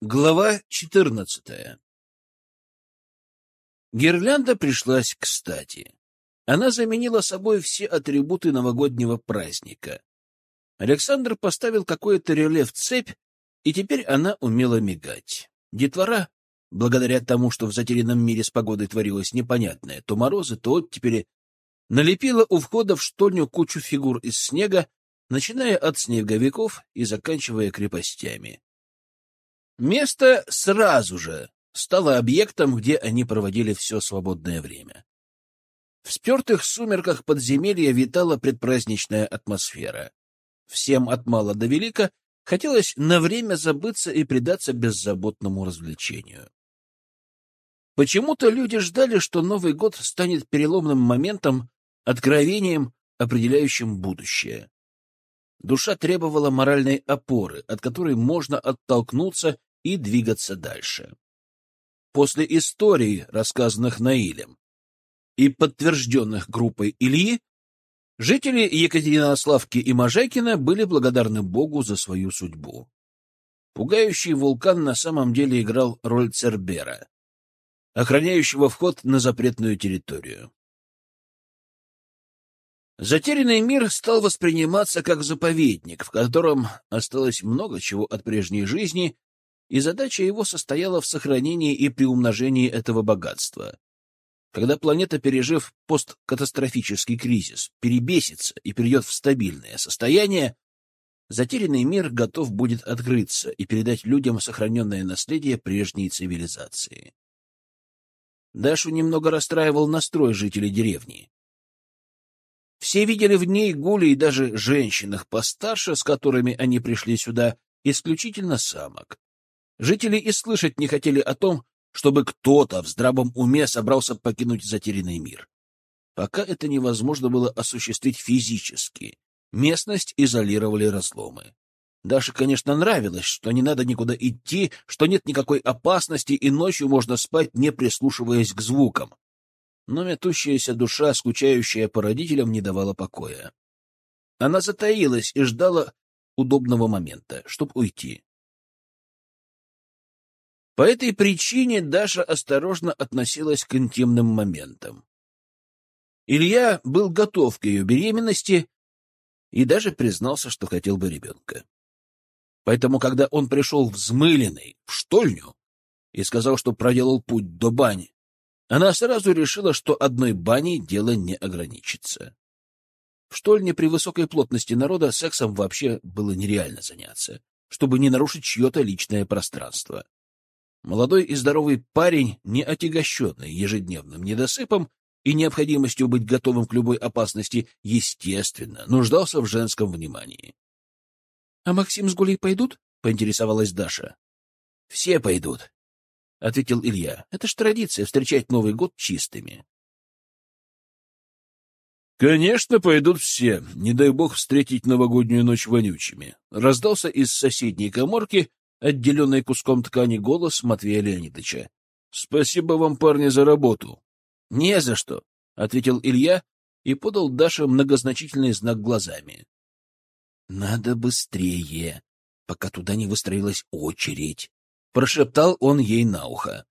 Глава четырнадцатая Гирлянда пришлась кстати. Она заменила собой все атрибуты новогоднего праздника. Александр поставил какое-то реле в цепь, и теперь она умела мигать. Детвора, благодаря тому, что в затерянном мире с погодой творилось непонятное, то морозы, то оттепели, налепила у входа в штольню кучу фигур из снега, начиная от снеговиков и заканчивая крепостями. Место сразу же стало объектом, где они проводили все свободное время. В спертых сумерках подземелья витала предпраздничная атмосфера. Всем от мала до велика хотелось на время забыться и предаться беззаботному развлечению. Почему-то люди ждали, что Новый год станет переломным моментом, откровением, определяющим будущее. Душа требовала моральной опоры, от которой можно оттолкнуться и двигаться дальше. После историй, рассказанных Наилем и подтвержденных группой Ильи, жители Екатеринославки и Можайкина были благодарны Богу за свою судьбу. Пугающий вулкан на самом деле играл роль Цербера, охраняющего вход на запретную территорию. Затерянный мир стал восприниматься как заповедник, в котором осталось много чего от прежней жизни и задача его состояла в сохранении и приумножении этого богатства. Когда планета, пережив посткатастрофический кризис, перебесится и перейдет в стабильное состояние, затерянный мир готов будет открыться и передать людям сохраненное наследие прежней цивилизации. Дашу немного расстраивал настрой жителей деревни. Все видели в ней гули и даже женщинах постарше, с которыми они пришли сюда, исключительно самок. Жители и слышать не хотели о том, чтобы кто-то в здравом уме собрался покинуть затерянный мир. Пока это невозможно было осуществить физически. Местность изолировали разломы. Даше, конечно, нравилось, что не надо никуда идти, что нет никакой опасности, и ночью можно спать, не прислушиваясь к звукам. Но метущаяся душа, скучающая по родителям, не давала покоя. Она затаилась и ждала удобного момента, чтобы уйти. По этой причине Даша осторожно относилась к интимным моментам. Илья был готов к ее беременности и даже признался, что хотел бы ребенка. Поэтому, когда он пришел взмыленный в штольню и сказал, что проделал путь до бани, она сразу решила, что одной баней дело не ограничится. В штольне при высокой плотности народа сексом вообще было нереально заняться, чтобы не нарушить чье-то личное пространство. Молодой и здоровый парень, не отягощенный ежедневным недосыпом и необходимостью быть готовым к любой опасности, естественно, нуждался в женском внимании. — А Максим с Гулей пойдут? — поинтересовалась Даша. — Все пойдут, — ответил Илья. — Это ж традиция — встречать Новый год чистыми. — Конечно, пойдут все. Не дай бог встретить новогоднюю ночь вонючими. Раздался из соседней коморки отделенный куском ткани голос Матвея Леонидовича. — Спасибо вам, парни, за работу. — Не за что, — ответил Илья и подал Даше многозначительный знак глазами. — Надо быстрее, пока туда не выстроилась очередь, — прошептал он ей на ухо.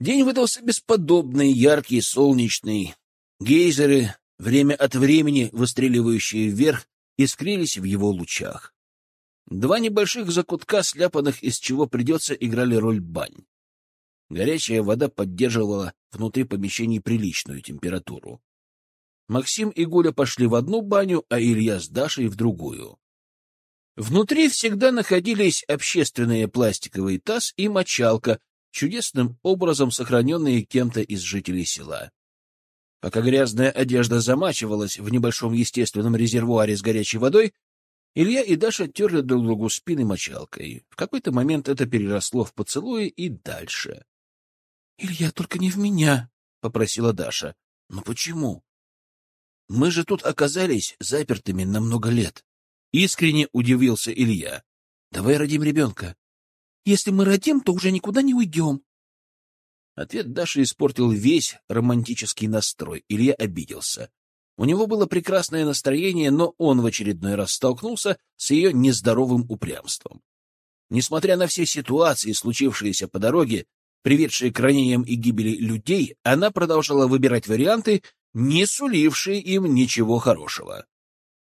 День выдался бесподобный, яркий, солнечный. Гейзеры, время от времени выстреливающие вверх, искрились в его лучах. Два небольших закутка, сляпанных из чего придется, играли роль бань. Горячая вода поддерживала внутри помещений приличную температуру. Максим и Гуля пошли в одну баню, а Илья с Дашей в другую. Внутри всегда находились общественные пластиковый таз и мочалка, чудесным образом сохраненные кем-то из жителей села. Пока грязная одежда замачивалась в небольшом естественном резервуаре с горячей водой, Илья и Даша терли друг другу спины мочалкой. В какой-то момент это переросло в поцелуи и дальше. — Илья, только не в меня, — попросила Даша. — Но почему? — Мы же тут оказались запертыми на много лет. Искренне удивился Илья. — Давай родим ребенка. — Если мы родим, то уже никуда не уйдем. Ответ Даши испортил весь романтический настрой. Илья обиделся. У него было прекрасное настроение, но он в очередной раз столкнулся с ее нездоровым упрямством. Несмотря на все ситуации, случившиеся по дороге, приведшие к ранениям и гибели людей, она продолжала выбирать варианты, не сулившие им ничего хорошего.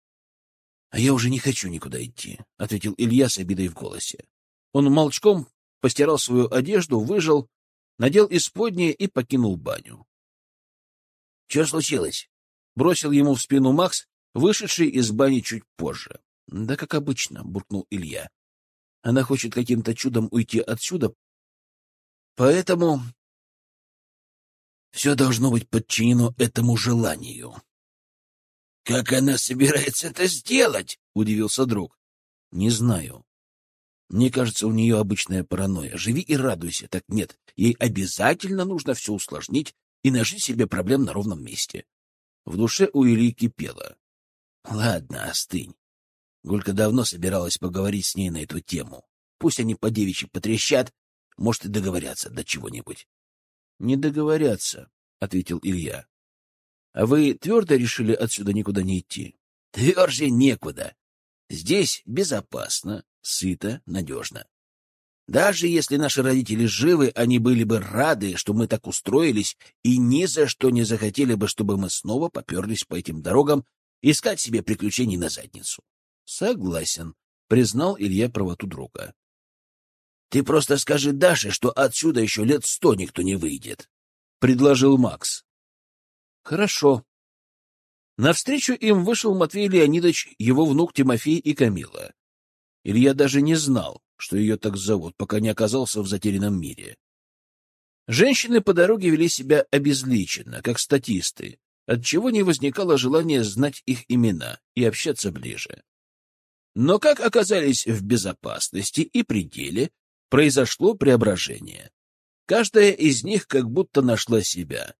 — А я уже не хочу никуда идти, — ответил Илья с обидой в голосе. Он молчком постирал свою одежду, выжил, надел исподнее и покинул баню. — Что случилось? — бросил ему в спину Макс, вышедший из бани чуть позже. — Да как обычно, — буркнул Илья. Она хочет каким-то чудом уйти отсюда, поэтому все должно быть подчинено этому желанию. — Как она собирается это сделать? — удивился друг. — Не знаю. Мне кажется, у нее обычная паранойя. Живи и радуйся. Так нет, ей обязательно нужно все усложнить и нажить себе проблем на ровном месте. В душе у Ильи кипело. Ладно, остынь. Гулька давно собиралась поговорить с ней на эту тему. Пусть они по девичьи потрещат, может, и договорятся до чего-нибудь. — Не договорятся, — ответил Илья. — А вы твердо решили отсюда никуда не идти? — Тверже некуда. Здесь безопасно, сыто, надежно. Даже если наши родители живы, они были бы рады, что мы так устроились, и ни за что не захотели бы, чтобы мы снова поперлись по этим дорогам искать себе приключений на задницу. Согласен, признал Илья правоту друга. Ты просто скажи Даше, что отсюда еще лет сто никто не выйдет, предложил Макс. Хорошо. Навстречу им вышел Матвей Леонидович, его внук Тимофей и Камила. Илья даже не знал, что ее так зовут, пока не оказался в затерянном мире. Женщины по дороге вели себя обезличенно, как статисты, отчего не возникало желания знать их имена и общаться ближе. Но как оказались в безопасности и пределе, произошло преображение. Каждая из них как будто нашла себя.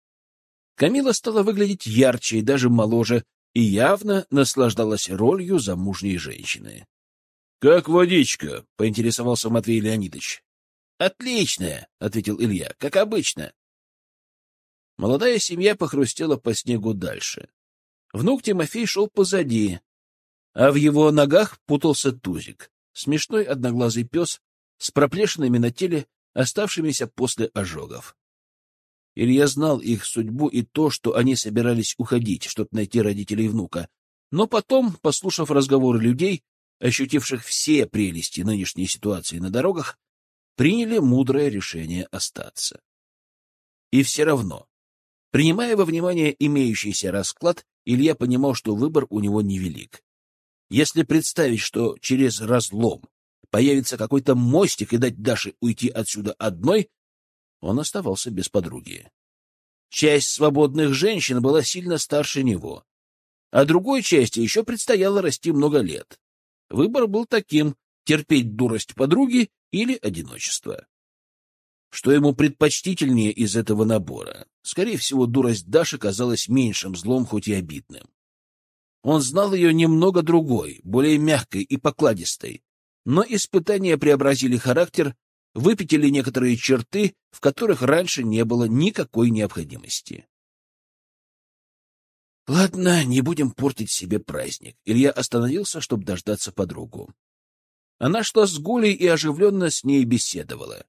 Камила стала выглядеть ярче и даже моложе, и явно наслаждалась ролью замужней женщины. — Как водичка? — поинтересовался Матвей Леонидович. — Отличная, — ответил Илья, — как обычно. Молодая семья похрустела по снегу дальше. Внук Тимофей шел позади, а в его ногах путался тузик, смешной одноглазый пес с проплешинами на теле, оставшимися после ожогов. Илья знал их судьбу и то, что они собирались уходить, чтобы найти родителей внука. Но потом, послушав разговоры людей, ощутивших все прелести нынешней ситуации на дорогах, приняли мудрое решение остаться. И все равно Принимая во внимание имеющийся расклад, Илья понимал, что выбор у него невелик. Если представить, что через разлом появится какой-то мостик и дать Даше уйти отсюда одной, он оставался без подруги. Часть свободных женщин была сильно старше него, а другой части еще предстояло расти много лет. Выбор был таким — терпеть дурость подруги или одиночество. Что ему предпочтительнее из этого набора? Скорее всего, дурость Даши казалась меньшим злом, хоть и обидным. Он знал ее немного другой, более мягкой и покладистой, но испытания преобразили характер, выпятили некоторые черты, в которых раньше не было никакой необходимости. Ладно, не будем портить себе праздник. Илья остановился, чтобы дождаться подругу. Она шла с Гулей и оживленно с ней беседовала.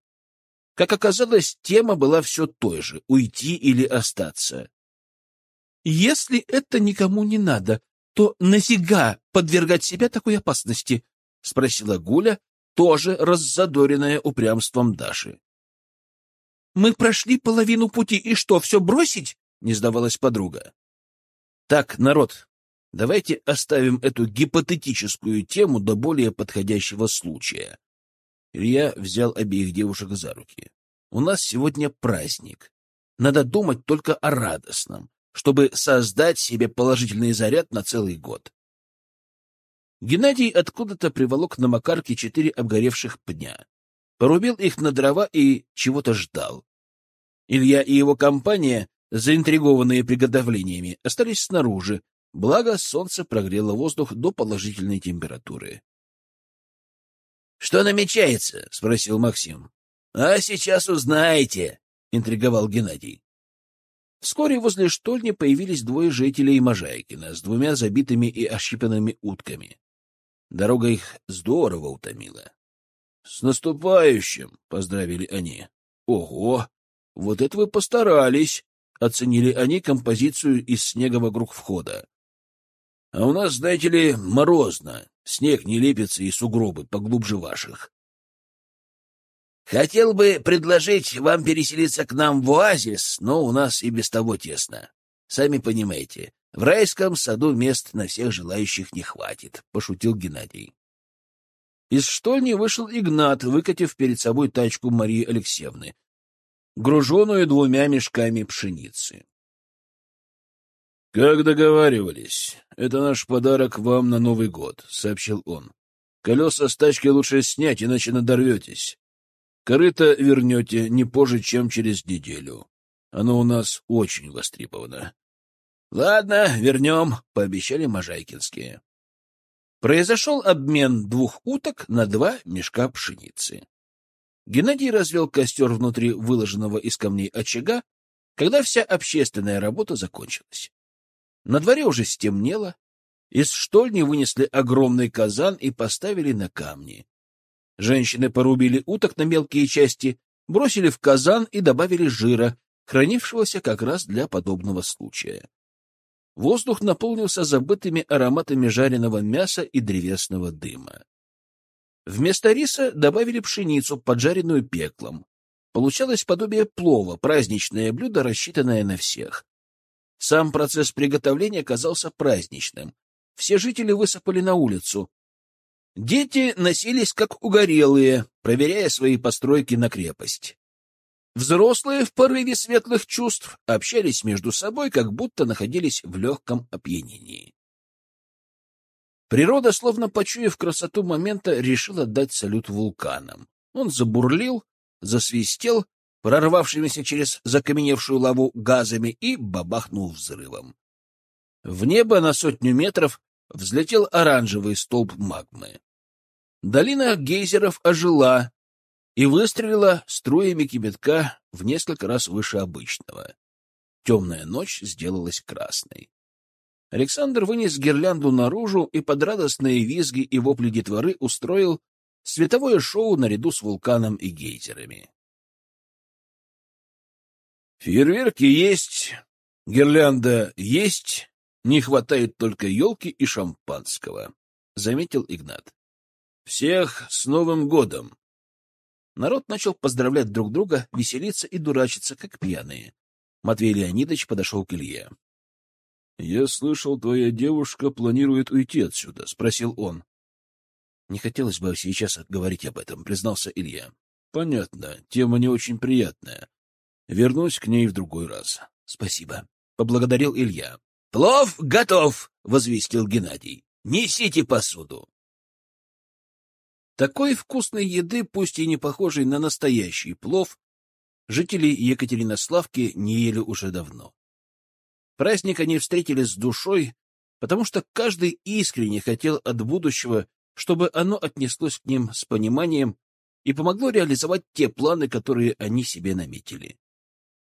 Как оказалось, тема была все той же — уйти или остаться. «Если это никому не надо, то нафига подвергать себя такой опасности?» — спросила Гуля, тоже раззадоренная упрямством Даши. «Мы прошли половину пути, и что, все бросить?» — не сдавалась подруга. «Так, народ, давайте оставим эту гипотетическую тему до более подходящего случая. Илья взял обеих девушек за руки. «У нас сегодня праздник. Надо думать только о радостном, чтобы создать себе положительный заряд на целый год». Геннадий откуда-то приволок на макарке четыре обгоревших пня. Порубил их на дрова и чего-то ждал. Илья и его компания, заинтригованные приготовлениями, остались снаружи, благо солнце прогрело воздух до положительной температуры. Что намечается? — спросил Максим. — А сейчас узнаете, — интриговал Геннадий. Вскоре возле штольни появились двое жителей Можайкина с двумя забитыми и ощипанными утками. Дорога их здорово утомила. — С наступающим! — поздравили они. — Ого! Вот это вы постарались! — оценили они композицию из снега вокруг входа. — А у нас, знаете ли, морозно. Снег не лепится и сугробы поглубже ваших. Хотел бы предложить вам переселиться к нам в оазис, но у нас и без того тесно. Сами понимаете, в райском саду мест на всех желающих не хватит, — пошутил Геннадий. Из штольни вышел Игнат, выкатив перед собой тачку Марии Алексеевны, груженную двумя мешками пшеницы. — Как договаривались, это наш подарок вам на Новый год, — сообщил он. — Колеса с тачки лучше снять, иначе надорветесь. Корыто вернете не позже, чем через неделю. Оно у нас очень востребовано. — Ладно, вернем, — пообещали можайкинские. Произошел обмен двух уток на два мешка пшеницы. Геннадий развел костер внутри выложенного из камней очага, когда вся общественная работа закончилась. На дворе уже стемнело, из штольни вынесли огромный казан и поставили на камни. Женщины порубили уток на мелкие части, бросили в казан и добавили жира, хранившегося как раз для подобного случая. Воздух наполнился забытыми ароматами жареного мяса и древесного дыма. Вместо риса добавили пшеницу, поджаренную пеклом. Получалось подобие плова, праздничное блюдо, рассчитанное на всех. Сам процесс приготовления казался праздничным. Все жители высыпали на улицу, Дети носились как угорелые, проверяя свои постройки на крепость. Взрослые в порыве светлых чувств общались между собой, как будто находились в легком опьянении. Природа, словно почуяв красоту момента, решила дать салют вулканам. Он забурлил, засвистел, прорвавшимися через закаменевшую лаву газами, и бабахнул взрывом. В небо на сотню метров взлетел оранжевый столб магмы. Долина гейзеров ожила и выстрелила струями кипятка в несколько раз выше обычного. Темная ночь сделалась красной. Александр вынес гирлянду наружу и под радостные визги и вопли детворы устроил световое шоу наряду с вулканом и гейзерами. Фейерверки есть, гирлянда есть, не хватает только елки и шампанского, — заметил Игнат. — Всех с Новым годом! Народ начал поздравлять друг друга, веселиться и дурачиться, как пьяные. Матвей Леонидович подошел к Илье. — Я слышал, твоя девушка планирует уйти отсюда, — спросил он. — Не хотелось бы сейчас говорить об этом, — признался Илья. — Понятно, тема не очень приятная. Вернусь к ней в другой раз. — Спасибо, — поблагодарил Илья. — Плов готов! — возвестил Геннадий. — Несите посуду! Такой вкусной еды, пусть и не похожей на настоящий плов, жители Екатеринославки не ели уже давно. Праздник они встретили с душой, потому что каждый искренне хотел от будущего, чтобы оно отнеслось к ним с пониманием и помогло реализовать те планы, которые они себе наметили.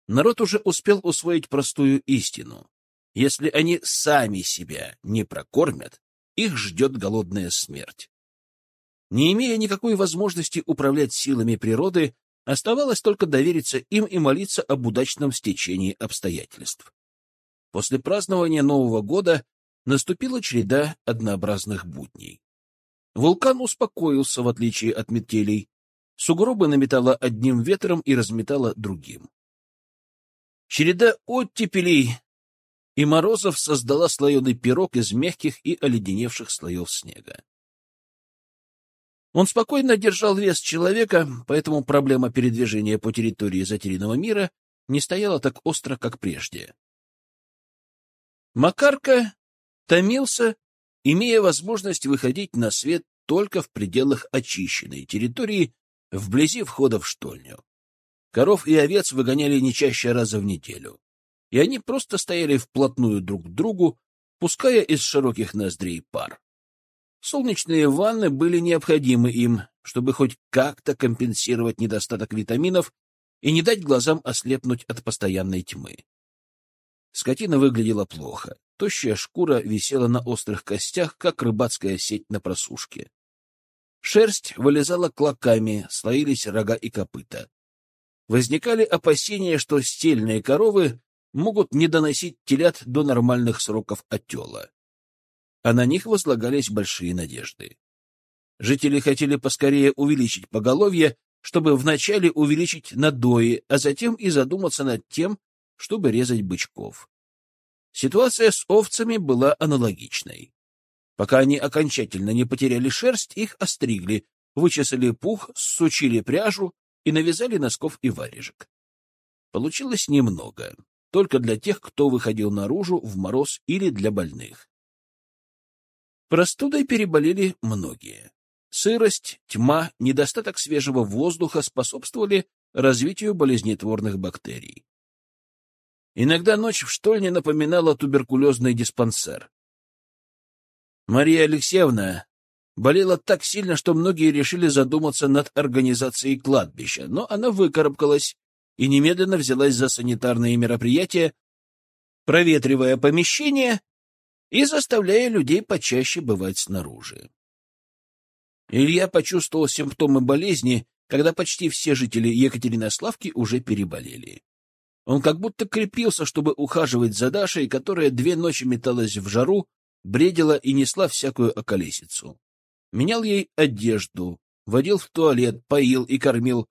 Народ уже успел усвоить простую истину. Если они сами себя не прокормят, их ждет голодная смерть. Не имея никакой возможности управлять силами природы, оставалось только довериться им и молиться об удачном стечении обстоятельств. После празднования Нового года наступила череда однообразных будней. Вулкан успокоился, в отличие от метелей. Сугробы наметало одним ветром и разметало другим. Череда оттепелей и морозов создала слоеный пирог из мягких и оледеневших слоев снега. Он спокойно держал вес человека, поэтому проблема передвижения по территории затерянного мира не стояла так остро, как прежде. Макарка томился, имея возможность выходить на свет только в пределах очищенной территории вблизи входа в штольню. Коров и овец выгоняли не чаще раза в неделю и они просто стояли вплотную друг к другу, пуская из широких ноздрей пар. Солнечные ванны были необходимы им, чтобы хоть как-то компенсировать недостаток витаминов и не дать глазам ослепнуть от постоянной тьмы. Скотина выглядела плохо. Тощая шкура висела на острых костях, как рыбацкая сеть на просушке. Шерсть вылезала клоками, слоились рога и копыта. Возникали опасения, что стельные коровы могут не доносить телят до нормальных сроков отела. А на них возлагались большие надежды. Жители хотели поскорее увеличить поголовье, чтобы вначале увеличить надои, а затем и задуматься над тем, чтобы резать бычков. Ситуация с овцами была аналогичной. Пока они окончательно не потеряли шерсть, их остригли, вычесали пух, сучили пряжу и навязали носков и варежек. Получилось немного, только для тех, кто выходил наружу в мороз или для больных. Простудой переболели многие. Сырость, тьма, недостаток свежего воздуха способствовали развитию болезнетворных бактерий. Иногда ночь в штольне напоминала туберкулезный диспансер. Мария Алексеевна болела так сильно, что многие решили задуматься над организацией кладбища, но она выкарабкалась и немедленно взялась за санитарные мероприятия, проветривая помещение и заставляя людей почаще бывать снаружи. Илья почувствовал симптомы болезни, когда почти все жители Екатеринославки уже переболели. Он как будто крепился, чтобы ухаживать за Дашей, которая две ночи металась в жару, бредила и несла всякую околесицу. Менял ей одежду, водил в туалет, поил и кормил.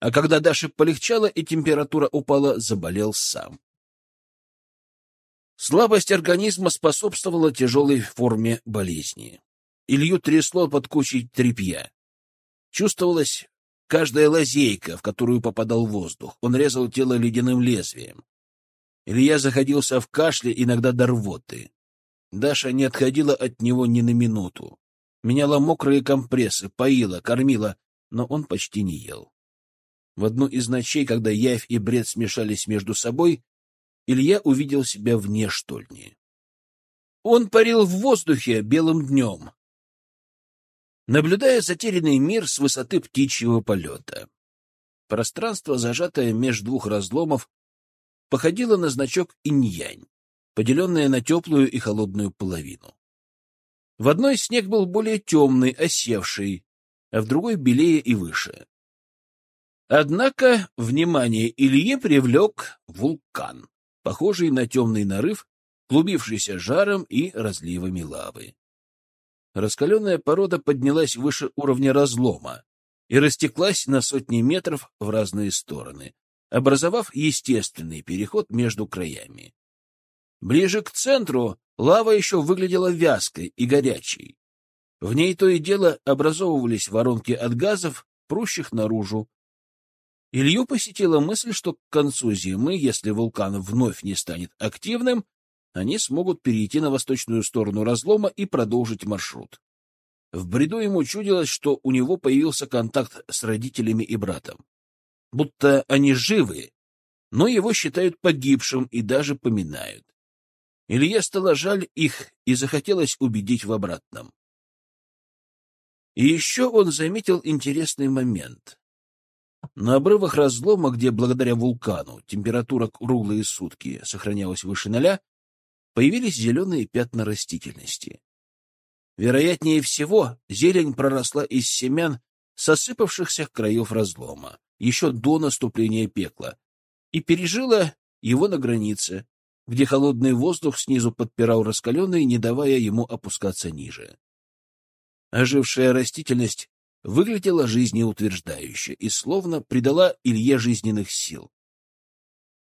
А когда Даше полегчало и температура упала, заболел сам. Слабость организма способствовала тяжелой форме болезни. Илью трясло под кучей тряпья. Чувствовалась каждая лазейка, в которую попадал воздух. Он резал тело ледяным лезвием. Илья заходился в кашле, иногда до рвоты. Даша не отходила от него ни на минуту. Меняла мокрые компрессы, поила, кормила, но он почти не ел. В одну из ночей, когда явь и бред смешались между собой, Илья увидел себя вне штольни. Он парил в воздухе белым днем, наблюдая затерянный мир с высоты птичьего полета. Пространство, зажатое меж двух разломов, походило на значок инь-янь поделенная на теплую и холодную половину. В одной снег был более темный, осевший, а в другой белее и выше. Однако внимание Илье привлек вулкан, похожий на темный нарыв, клубившийся жаром и разливами лавы. Раскаленная порода поднялась выше уровня разлома и растеклась на сотни метров в разные стороны, образовав естественный переход между краями. Ближе к центру лава еще выглядела вязкой и горячей. В ней то и дело образовывались воронки от газов, прущих наружу. Илью посетила мысль, что к концу зимы, если вулкан вновь не станет активным, они смогут перейти на восточную сторону разлома и продолжить маршрут. В бреду ему чудилось, что у него появился контакт с родителями и братом. Будто они живы, но его считают погибшим и даже поминают. Илье стало жаль их и захотелось убедить в обратном. И еще он заметил интересный момент. На обрывах разлома, где благодаря вулкану температура круглые сутки сохранялась выше ноля, появились зеленые пятна растительности. Вероятнее всего, зелень проросла из семян, сосыпавшихся краев разлома, еще до наступления пекла, и пережила его на границе, где холодный воздух снизу подпирал раскаленный, не давая ему опускаться ниже. Ожившая растительность выглядела жизнеутверждающе и словно придала Илье жизненных сил.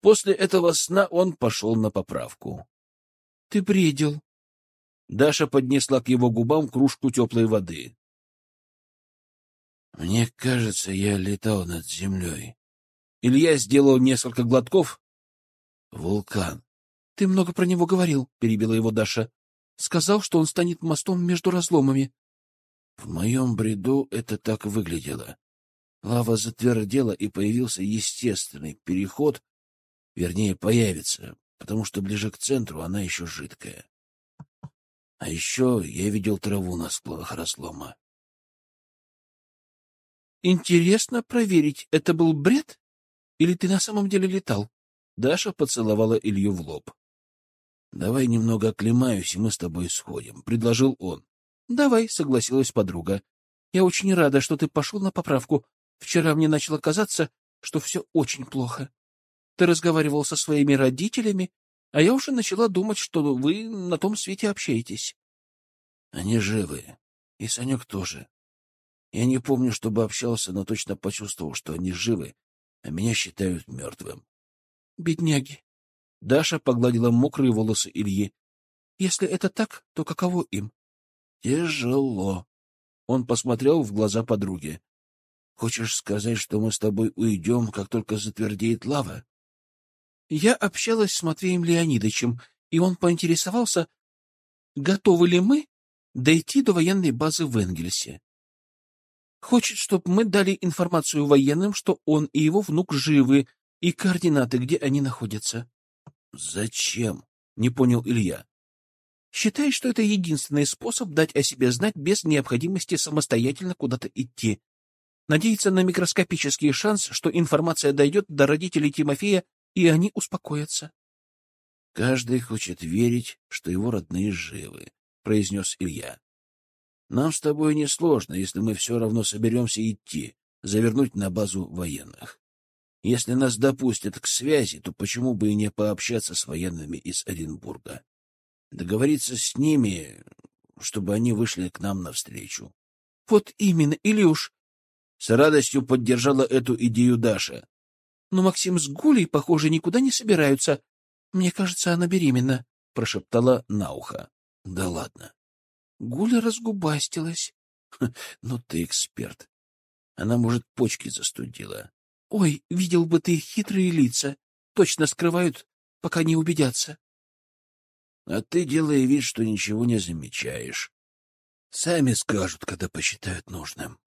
После этого сна он пошел на поправку. — Ты бредил. Даша поднесла к его губам кружку теплой воды. — Мне кажется, я летал над землей. Илья сделал несколько глотков. — Вулкан. Ты много про него говорил, — перебила его Даша. Сказал, что он станет мостом между разломами. В моем бреду это так выглядело. Лава затвердела, и появился естественный переход, вернее, появится, потому что ближе к центру она еще жидкая. А еще я видел траву на склонах разлома. Интересно проверить, это был бред? Или ты на самом деле летал? Даша поцеловала Илью в лоб. — Давай немного оклемаюсь, и мы с тобой сходим, — предложил он. — Давай, — согласилась подруга. Я очень рада, что ты пошел на поправку. Вчера мне начало казаться, что все очень плохо. Ты разговаривал со своими родителями, а я уже начала думать, что вы на том свете общаетесь. Они живы. И Санек тоже. Я не помню, чтобы общался, но точно почувствовал, что они живы, а меня считают мертвым. Бедняги. Даша погладила мокрые волосы Ильи. Если это так, то каково им? Тяжело. Он посмотрел в глаза подруги. Хочешь сказать, что мы с тобой уйдем, как только затвердеет лава? Я общалась с Матвеем Леонидовичем, и он поинтересовался, готовы ли мы дойти до военной базы в Энгельсе. Хочет, чтобы мы дали информацию военным, что он и его внук живы, и координаты, где они находятся. — Зачем? — не понял Илья. — Считай, что это единственный способ дать о себе знать без необходимости самостоятельно куда-то идти. Надеяться на микроскопический шанс, что информация дойдет до родителей Тимофея, и они успокоятся. — Каждый хочет верить, что его родные живы, — произнес Илья. Нам с тобой несложно, если мы все равно соберемся идти, завернуть на базу военных. Если нас допустят к связи, то почему бы и не пообщаться с военными из Оренбурга? Договориться с ними, чтобы они вышли к нам навстречу. — Вот именно, Илюш! С радостью поддержала эту идею Даша. — Но Максим с Гулей, похоже, никуда не собираются. Мне кажется, она беременна, — прошептала на ухо. — Да ладно. Гуля разгубастилась. — Ну ты эксперт. Она, может, почки застудила. — Ой, видел бы ты хитрые лица. Точно скрывают, пока не убедятся. — А ты делай вид, что ничего не замечаешь. Сами скажут, когда посчитают нужным.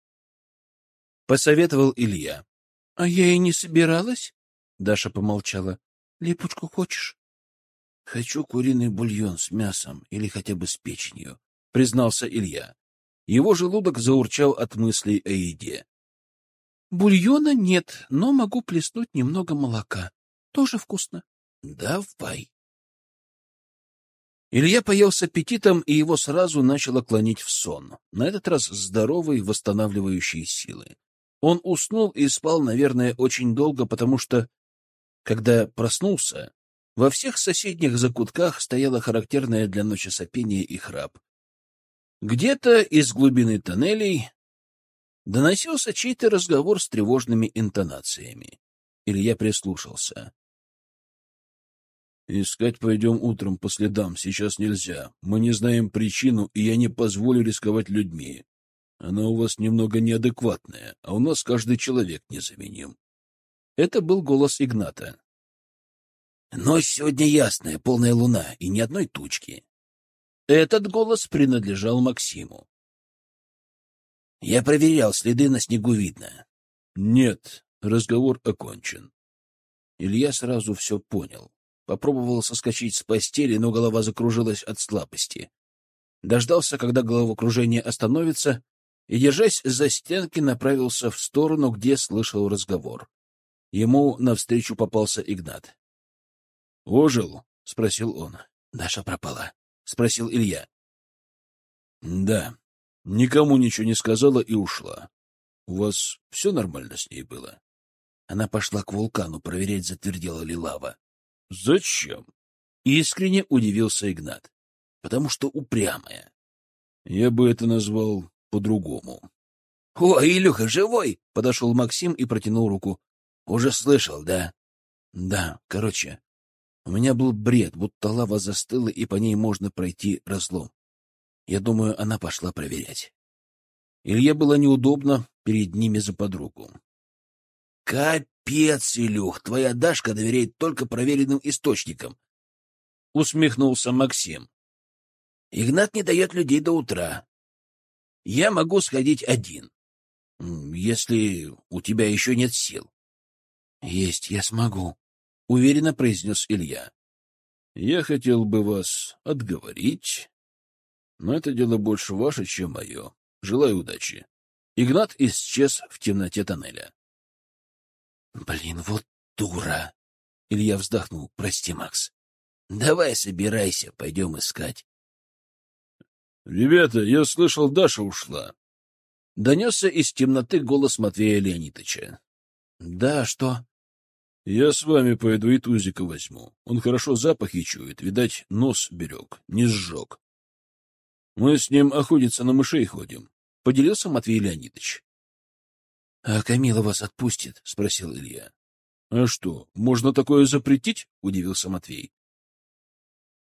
Посоветовал Илья. — А я и не собиралась. Даша помолчала. — Липучку хочешь? — Хочу куриный бульон с мясом или хотя бы с печенью, — признался Илья. Его желудок заурчал от мыслей о еде. — Бульона нет, но могу плеснуть немного молока. Тоже вкусно. — Давай. Илья поел с аппетитом, и его сразу начало клонить в сон, на этот раз здоровой, восстанавливающей силы. Он уснул и спал, наверное, очень долго, потому что, когда проснулся, во всех соседних закутках стояло характерное для ночи сопение и храп. Где-то из глубины тоннелей доносился чей-то разговор с тревожными интонациями. Илья прислушался. «Искать пойдем утром по следам, сейчас нельзя. Мы не знаем причину, и я не позволю рисковать людьми. Она у вас немного неадекватная, а у нас каждый человек незаменим». Это был голос Игната. «Ночь сегодня ясная, полная луна и ни одной тучки. Этот голос принадлежал Максиму. Я проверял, следы на снегу видно. Нет, разговор окончен. Илья сразу все понял. Попробовал соскочить с постели, но голова закружилась от слабости. Дождался, когда головокружение остановится, и, держась за стенки, направился в сторону, где слышал разговор. Ему навстречу попался Игнат. «Ожил?» — спросил он. «Даша пропала», — спросил Илья. — Да. Никому ничего не сказала и ушла. У вас все нормально с ней было? Она пошла к вулкану проверять, затвердела ли лава. — Зачем? — искренне удивился Игнат. — Потому что упрямая. Я бы это назвал по-другому. — О, Илюха, живой! — подошел Максим и протянул руку. — Уже слышал, да? — Да, короче, у меня был бред, будто лава застыла, и по ней можно пройти разлом. Я думаю, она пошла проверять. Илье было неудобно перед ними за подругу. — Капец, Илюх, твоя Дашка доверяет только проверенным источникам. — усмехнулся Максим. — Игнат не дает людей до утра. Я могу сходить один, если у тебя еще нет сил. — Есть, я смогу, — уверенно произнес Илья. — Я хотел бы вас отговорить, но это дело больше ваше, чем мое. Желаю удачи. Игнат исчез в темноте тоннеля. — Блин, вот дура! — Илья вздохнул. — Прости, Макс. Давай собирайся, пойдем искать. — Ребята, я слышал, Даша ушла. Донесся из темноты голос Матвея Леонидовича. — Да, что? — Я с вами пойду и Тузика возьму. Он хорошо запахи чует, видать, нос берег, не сжег. Мы с ним охотиться на мышей ходим, — поделился Матвей Леонидович. — А Камила вас отпустит? — спросил Илья. — А что, можно такое запретить? — удивился Матвей. —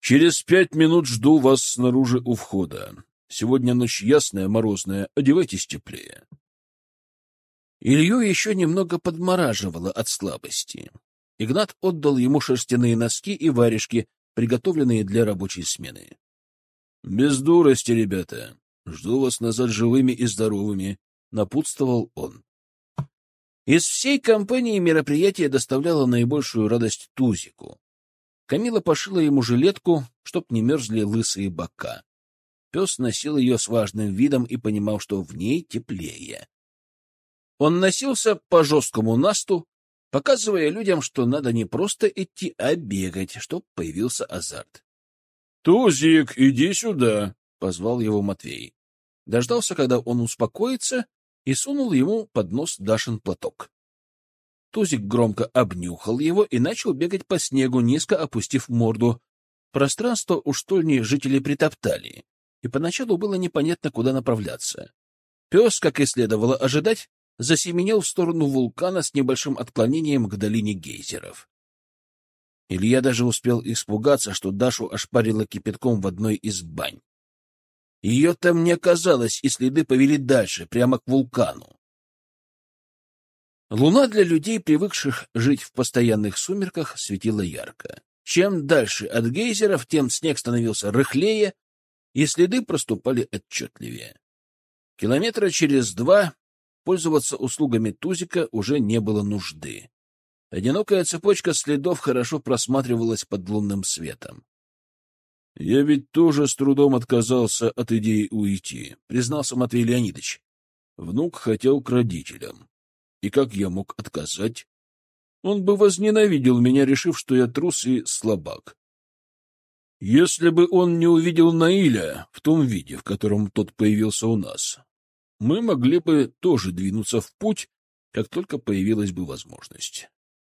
Через пять минут жду вас снаружи у входа. Сегодня ночь ясная, морозная, одевайтесь теплее. Илью еще немного подмораживало от слабости. Игнат отдал ему шерстяные носки и варежки, приготовленные для рабочей смены. — Без дурости, ребята. Жду вас назад живыми и здоровыми, — напутствовал он. Из всей компании мероприятие доставляло наибольшую радость Тузику. Камила пошила ему жилетку, чтоб не мерзли лысые бока. Пес носил ее с важным видом и понимал, что в ней теплее. Он носился по жесткому насту, показывая людям, что надо не просто идти, а бегать, чтоб появился азарт. — Тузик, иди сюда! — позвал его Матвей. Дождался, когда он успокоится, и сунул ему под нос Дашин платок. Тузик громко обнюхал его и начал бегать по снегу, низко опустив морду. Пространство у штольни жители притоптали, и поначалу было непонятно, куда направляться. Пес, как и следовало ожидать, засеменил в сторону вулкана с небольшим отклонением к долине гейзеров. Илья даже успел испугаться, что Дашу ошпарило кипятком в одной из бань. Ее там не оказалось, и следы повели дальше, прямо к вулкану. Луна для людей, привыкших жить в постоянных сумерках, светила ярко. Чем дальше от гейзеров, тем снег становился рыхлее, и следы проступали отчетливее. Километра через два пользоваться услугами Тузика уже не было нужды. Одинокая цепочка следов хорошо просматривалась под лунным светом. — Я ведь тоже с трудом отказался от идеи уйти, — признался Матвей Леонидович. Внук хотел к родителям. И как я мог отказать? Он бы возненавидел меня, решив, что я трус и слабак. Если бы он не увидел Наиля в том виде, в котором тот появился у нас, мы могли бы тоже двинуться в путь, как только появилась бы возможность.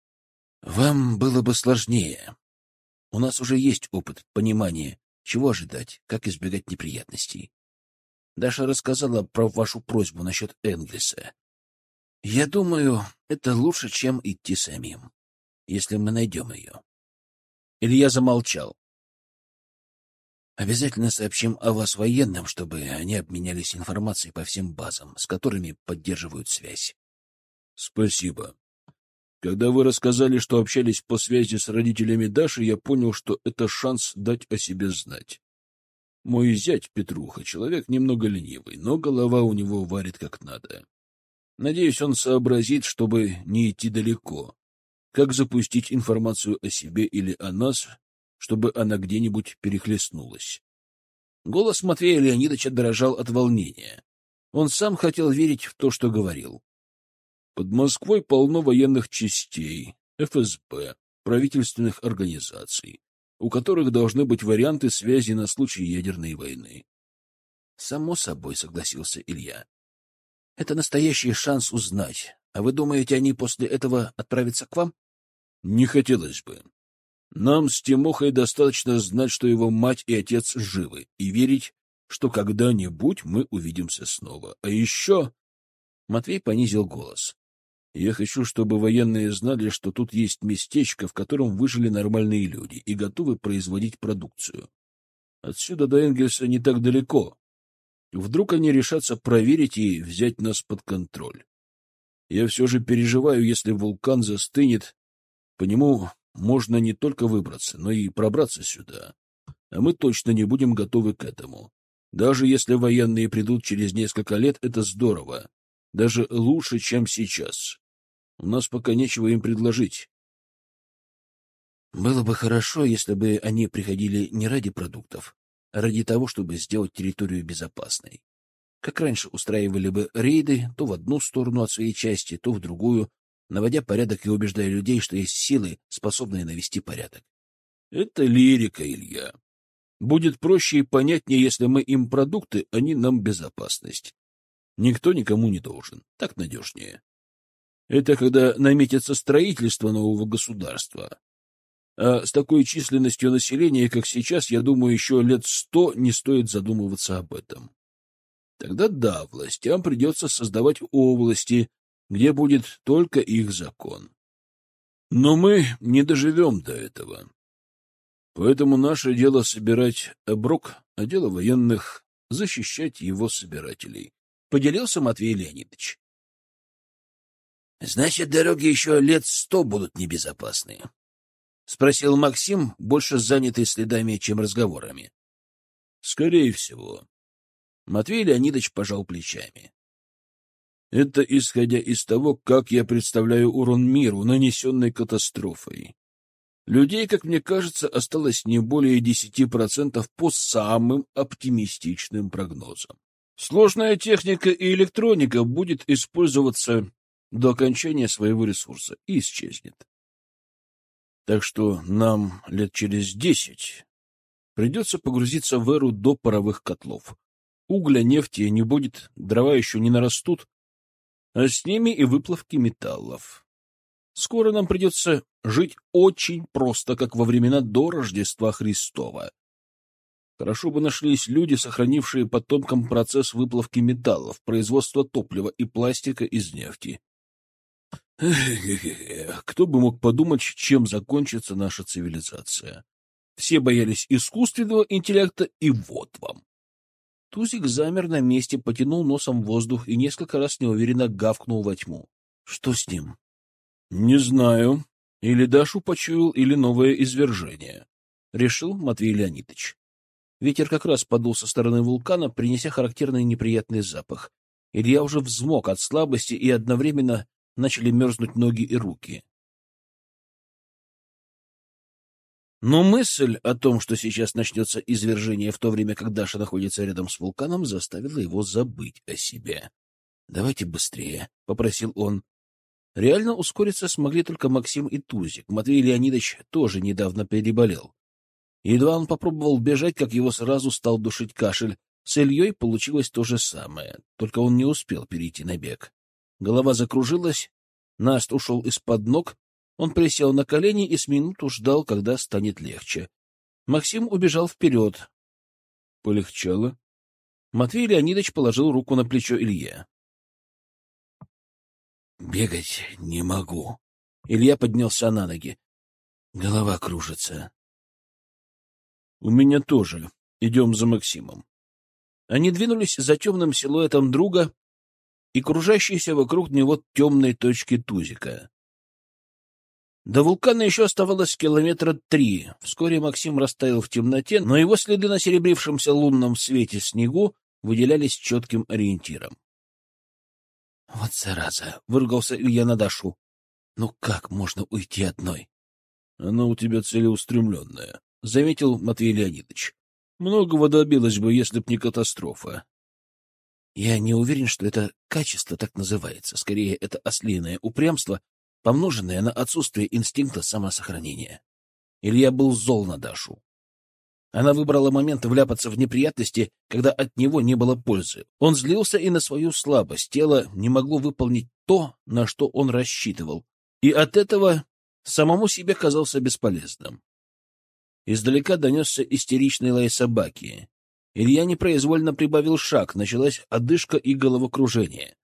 — Вам было бы сложнее, у нас уже есть опыт, понимание, чего ожидать, как избегать неприятностей. Даша рассказала про вашу просьбу насчет Энгельса. Я думаю, это лучше, чем идти самим, если мы найдем ее. Илья замолчал. Обязательно сообщим о вас военным, чтобы они обменялись информацией по всем базам, с которыми поддерживают связь. — Спасибо. Когда вы рассказали, что общались по связи с родителями Даши, я понял, что это шанс дать о себе знать. Мой зять Петруха, человек немного ленивый, но голова у него варит как надо. Надеюсь, он сообразит, чтобы не идти далеко. Как запустить информацию о себе или о нас, чтобы она где-нибудь перехлестнулась. Голос Матвея Леонидовича дрожал от волнения. Он сам хотел верить в то, что говорил. Под Москвой полно военных частей, ФСБ, правительственных организаций, у которых должны быть варианты связи на случай ядерной войны. Само собой, согласился Илья. Это настоящий шанс узнать. А вы думаете, они после этого отправятся к вам? Не хотелось бы. Нам с Тимохой достаточно знать, что его мать и отец живы, и верить, что когда-нибудь мы увидимся снова. А еще... Матвей понизил голос. Я хочу, чтобы военные знали, что тут есть местечко, в котором выжили нормальные люди и готовы производить продукцию. Отсюда до Энгельса не так далеко. Вдруг они решатся проверить и взять нас под контроль. Я все же переживаю, если вулкан застынет. По нему можно не только выбраться, но и пробраться сюда. А мы точно не будем готовы к этому. Даже если военные придут через несколько лет, это здорово. Даже лучше, чем сейчас. У нас пока нечего им предложить. Было бы хорошо, если бы они приходили не ради продуктов, ради того, чтобы сделать территорию безопасной. Как раньше устраивали бы рейды то в одну сторону от своей части, то в другую, наводя порядок и убеждая людей, что есть силы, способные навести порядок. Это лирика, Илья. Будет проще и понятнее, если мы им продукты, они нам безопасность. Никто никому не должен. Так надежнее. Это когда наметится строительство нового государства. А с такой численностью населения, как сейчас, я думаю, еще лет сто не стоит задумываться об этом. Тогда да, властям придется создавать области, где будет только их закон. Но мы не доживем до этого. Поэтому наше дело собирать оброк, а дело военных — защищать его собирателей. Поделился Матвей Леонидович. — Значит, дороги еще лет сто будут небезопасные? — спросил Максим, больше занятый следами, чем разговорами. — Скорее всего. Матвей Леонидович пожал плечами. Это исходя из того, как я представляю урон миру, нанесенный катастрофой. Людей, как мне кажется, осталось не более десяти процентов по самым оптимистичным прогнозам. Сложная техника и электроника будет использоваться до окончания своего ресурса и исчезнет. Так что нам лет через десять придется погрузиться в эру до паровых котлов. Угля, нефти не будет, дрова еще не нарастут, а с ними и выплавки металлов. Скоро нам придется жить очень просто, как во времена до Рождества Христова. Хорошо бы нашлись люди, сохранившие потомкам процесс выплавки металлов, производства топлива и пластика из нефти. Кто бы мог подумать, чем закончится наша цивилизация? Все боялись искусственного интеллекта, и вот вам. Тузик замер на месте, потянул носом воздух и несколько раз неуверенно гавкнул во тьму. Что с ним? — Не знаю. Или Дашу почуял, или новое извержение. Решил Матвей Леонидович. Ветер как раз подул со стороны вулкана, принеся характерный неприятный запах. Илья уже взмок от слабости, и одновременно начали мерзнуть ноги и руки. Но мысль о том, что сейчас начнется извержение в то время, как Даша находится рядом с вулканом, заставила его забыть о себе. — Давайте быстрее, — попросил он. Реально ускориться смогли только Максим и Тузик. Матвей Леонидович тоже недавно переболел. Едва он попробовал бежать, как его сразу стал душить кашель. С Ильей получилось то же самое, только он не успел перейти на бег. Голова закружилась, Наст ушел из-под ног, он присел на колени и с минуту ждал, когда станет легче. Максим убежал вперед. Полегчало. Матвей Леонидович положил руку на плечо Илье. — Бегать не могу. Илья поднялся на ноги. Голова кружится. У меня тоже. Идем за Максимом. Они двинулись за темным силуэтом друга и кружащейся вокруг него темной точки тузика. До вулкана еще оставалось километра три. Вскоре Максим растаял в темноте, но его следы на серебрившемся лунном свете снегу выделялись четким ориентиром. — Вот зараза! — выругался Илья на Дашу. — Ну как можно уйти одной? — Она у тебя целеустремленная. — заметил Матвей Леонидович. — Многого добилась бы, если б не катастрофа. Я не уверен, что это качество так называется. Скорее, это ослиное упрямство, помноженное на отсутствие инстинкта самосохранения. Илья был зол на Дашу. Она выбрала момент вляпаться в неприятности, когда от него не было пользы. Он злился и на свою слабость. Тело не могло выполнить то, на что он рассчитывал. И от этого самому себе казался бесполезным. Издалека донесся истеричный лай собаки. Илья непроизвольно прибавил шаг, началась одышка и головокружение.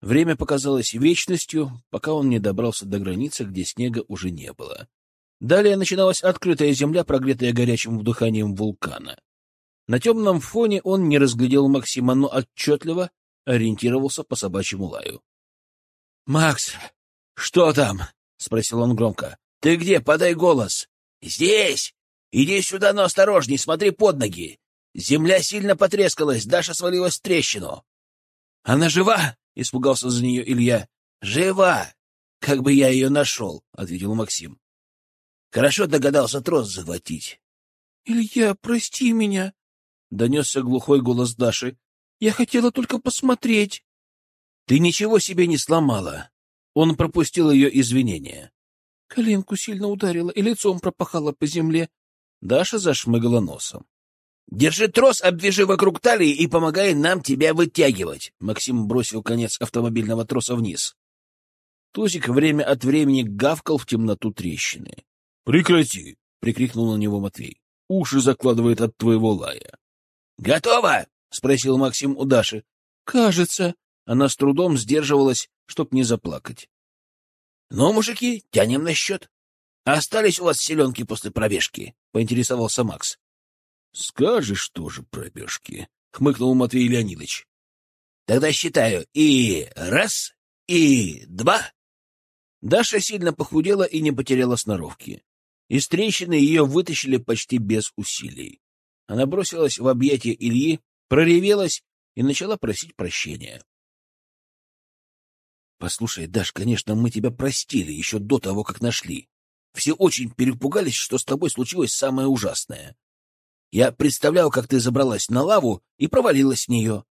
Время показалось вечностью, пока он не добрался до границы, где снега уже не было. Далее начиналась открытая земля, прогретая горячим вдыханием вулкана. На темном фоне он не разглядел Максима, но отчетливо ориентировался по собачьему лаю. — Макс, что там? — спросил он громко. — Ты где? Подай голос. — Здесь! Иди сюда, но осторожней, смотри под ноги. Земля сильно потрескалась, Даша свалилась в трещину. — Она жива? — испугался за нее Илья. — Жива! Как бы я ее нашел, — ответил Максим. Хорошо догадался трос захватить. — Илья, прости меня, — донесся глухой голос Даши. — Я хотела только посмотреть. — Ты ничего себе не сломала. Он пропустил ее извинения. Коленку сильно ударила и лицом пропахала по земле. Даша зашмыгала носом. Держи трос, обвяжи вокруг талии и помогай нам тебя вытягивать. Максим бросил конец автомобильного троса вниз. Тузик время от времени гавкал в темноту трещины. — Прекрати! — прикрикнул на него Матвей. — Уши закладывает от твоего лая. — Готово! — спросил Максим у Даши. — Кажется. Она с трудом сдерживалась, чтоб не заплакать. — Ну, мужики, тянем на счет. Остались у вас селенки после пробежки? — поинтересовался Макс. Скажешь тоже пробежки, — хмыкнул Матвей Леонидович. — Тогда считаю и раз, и два. Даша сильно похудела и не потеряла сноровки. Из трещины ее вытащили почти без усилий. Она бросилась в объятия Ильи, проревелась и начала просить прощения. — Послушай, Даш, конечно, мы тебя простили еще до того, как нашли. Все очень перепугались, что с тобой случилось самое ужасное. Я представлял, как ты забралась на лаву и провалилась с нее.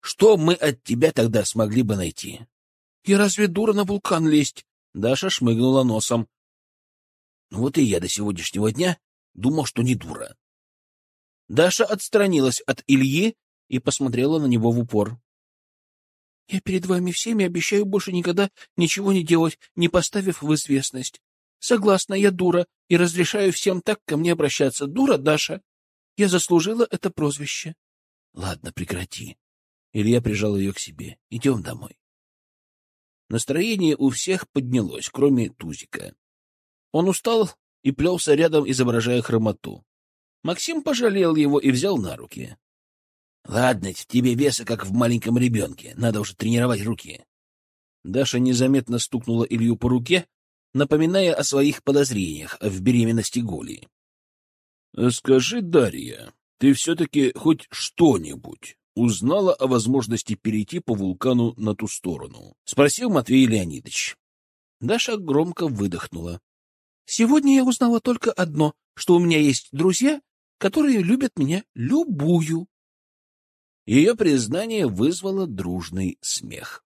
Что мы от тебя тогда смогли бы найти? Я разве дура на вулкан лезть? Даша шмыгнула носом. Ну вот и я до сегодняшнего дня думал, что не дура. Даша отстранилась от Ильи и посмотрела на него в упор. — Я перед вами всеми обещаю больше никогда ничего не делать, не поставив в известность. Согласна, я дура и разрешаю всем так ко мне обращаться. Дура, Даша. Я заслужила это прозвище. Ладно, прекрати. Илья прижал ее к себе. Идем домой. Настроение у всех поднялось, кроме Тузика. Он устал и плелся рядом, изображая хромоту. Максим пожалел его и взял на руки. — Ладно, тебе веса, как в маленьком ребенке. Надо уже тренировать руки. Даша незаметно стукнула Илью по руке, напоминая о своих подозрениях в беременности Голи. — Скажи, Дарья, ты все-таки хоть что-нибудь узнала о возможности перейти по вулкану на ту сторону? — спросил Матвей Леонидович. Даша громко выдохнула. — Сегодня я узнала только одно, что у меня есть друзья, которые любят меня любую. Ее признание вызвало дружный смех.